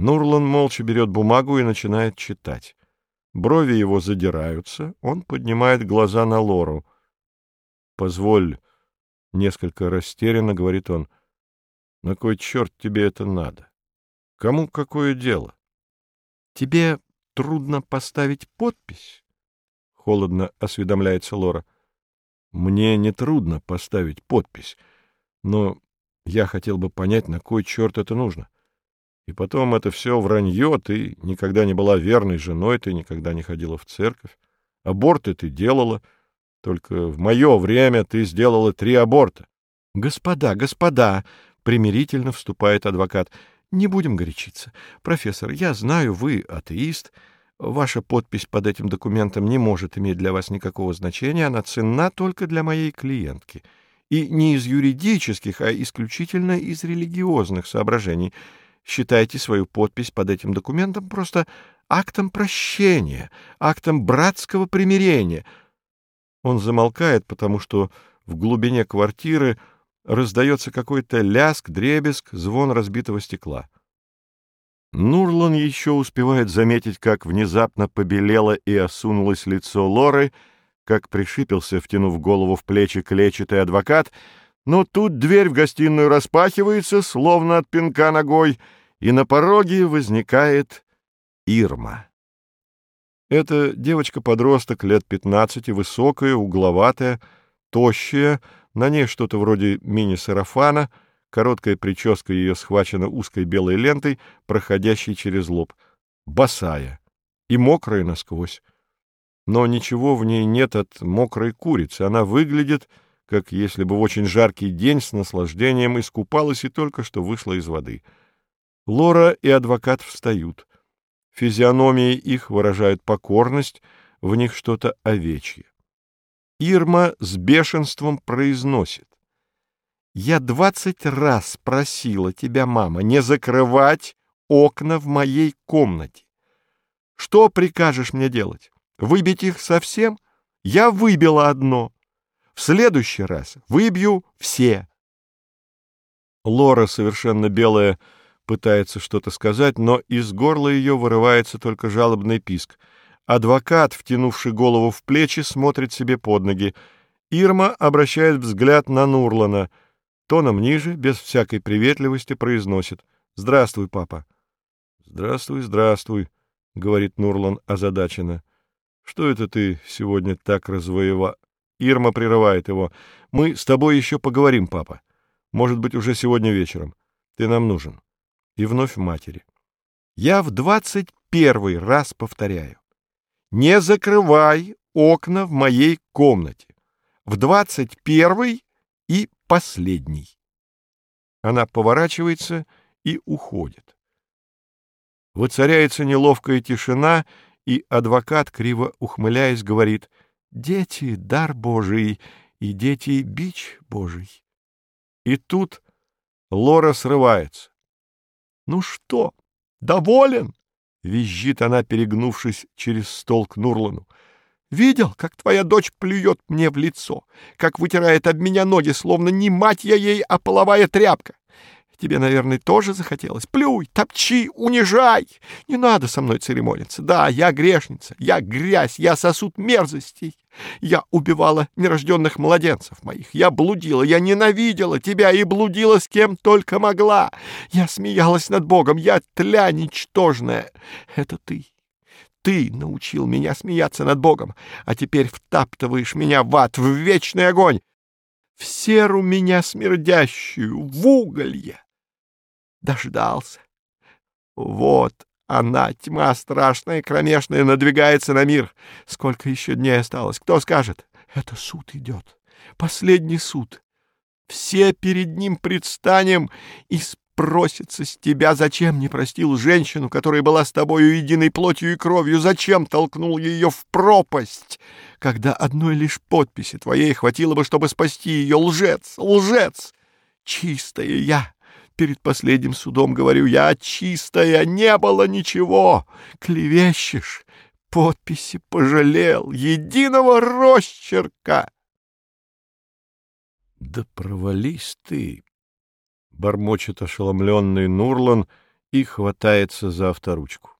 Нурлан молча берет бумагу и начинает читать. Брови его задираются, он поднимает глаза на Лору. «Позволь», — несколько растерянно говорит он, — «на кой черт тебе это надо? Кому какое дело?» «Тебе трудно поставить подпись?» — холодно осведомляется Лора. «Мне не трудно поставить подпись, но я хотел бы понять, на кой черт это нужно. И потом это все вранье, ты никогда не была верной женой, ты никогда не ходила в церковь. Аборты ты делала, только в мое время ты сделала три аборта. — Господа, господа! — примирительно вступает адвокат. — Не будем горячиться. Профессор, я знаю, вы атеист. Ваша подпись под этим документом не может иметь для вас никакого значения, она ценна только для моей клиентки. И не из юридических, а исключительно из религиозных соображений. Считайте свою подпись под этим документом просто актом прощения, актом братского примирения. Он замолкает, потому что в глубине квартиры раздается какой-то ляск, дребезг, звон разбитого стекла. Нурлан еще успевает заметить, как внезапно побелело и осунулось лицо Лоры, как пришипился, втянув голову в плечи клетчатый адвокат, но тут дверь в гостиную распахивается, словно от пинка ногой, и на пороге возникает Ирма. Это девочка-подросток лет пятнадцати, высокая, угловатая, тощая, на ней что-то вроде мини-сарафана — Короткая прическа ее схвачена узкой белой лентой, проходящей через лоб. Босая и мокрая насквозь. Но ничего в ней нет от мокрой курицы. Она выглядит, как если бы в очень жаркий день с наслаждением искупалась и только что вышла из воды. Лора и адвокат встают. Физиономии их выражают покорность, в них что-то овечье. Ирма с бешенством произносит. Я двадцать раз просила тебя, мама, не закрывать окна в моей комнате. Что прикажешь мне делать? Выбить их совсем? Я выбила одно. В следующий раз выбью все. Лора, совершенно белая, пытается что-то сказать, но из горла ее вырывается только жалобный писк. Адвокат, втянувший голову в плечи, смотрит себе под ноги. Ирма обращает взгляд на Нурлана — тоном ниже, без всякой приветливости, произносит «Здравствуй, папа». «Здравствуй, здравствуй», — говорит Нурлан озадаченно. «Что это ты сегодня так развоева...» Ирма прерывает его. «Мы с тобой еще поговорим, папа. Может быть, уже сегодня вечером. Ты нам нужен». И вновь матери. «Я в двадцать первый раз повторяю. Не закрывай окна в моей комнате. В двадцать первый и последний. Она поворачивается и уходит. Воцаряется неловкая тишина, и адвокат, криво ухмыляясь, говорит «Дети — дар Божий, и дети — бич Божий». И тут Лора срывается. «Ну что, доволен?» — визжит она, перегнувшись через стол к Нурлану. Видел, как твоя дочь плюет мне в лицо, как вытирает об меня ноги, словно не мать я ей, а половая тряпка. Тебе, наверное, тоже захотелось. Плюй, топчи, унижай. Не надо со мной церемониться. Да, я грешница, я грязь, я сосуд мерзостей. Я убивала нерожденных младенцев моих. Я блудила, я ненавидела тебя и блудила с кем только могла. Я смеялась над Богом, я тля ничтожная. Это ты, ты научил меня смеяться над Богом, а теперь втаптываешь меня в ад, в вечный огонь, в серу меня смердящую, в уголье. Дождался. Вот она, тьма страшная, кромешная, надвигается на мир. Сколько еще дней осталось? Кто скажет? Это суд идет. Последний суд. Все перед ним предстанем и просится с тебя, зачем не простил женщину, которая была с тобою единой плотью и кровью, зачем толкнул ее в пропасть, когда одной лишь подписи твоей хватило бы, чтобы спасти ее, лжец, лжец, чистая я, перед последним судом говорю я, чистая, не было ничего, клевещешь, подписи пожалел, единого росчерка. Да провались ты, бормочет ошеломленный Нурлан и хватается за авторучку.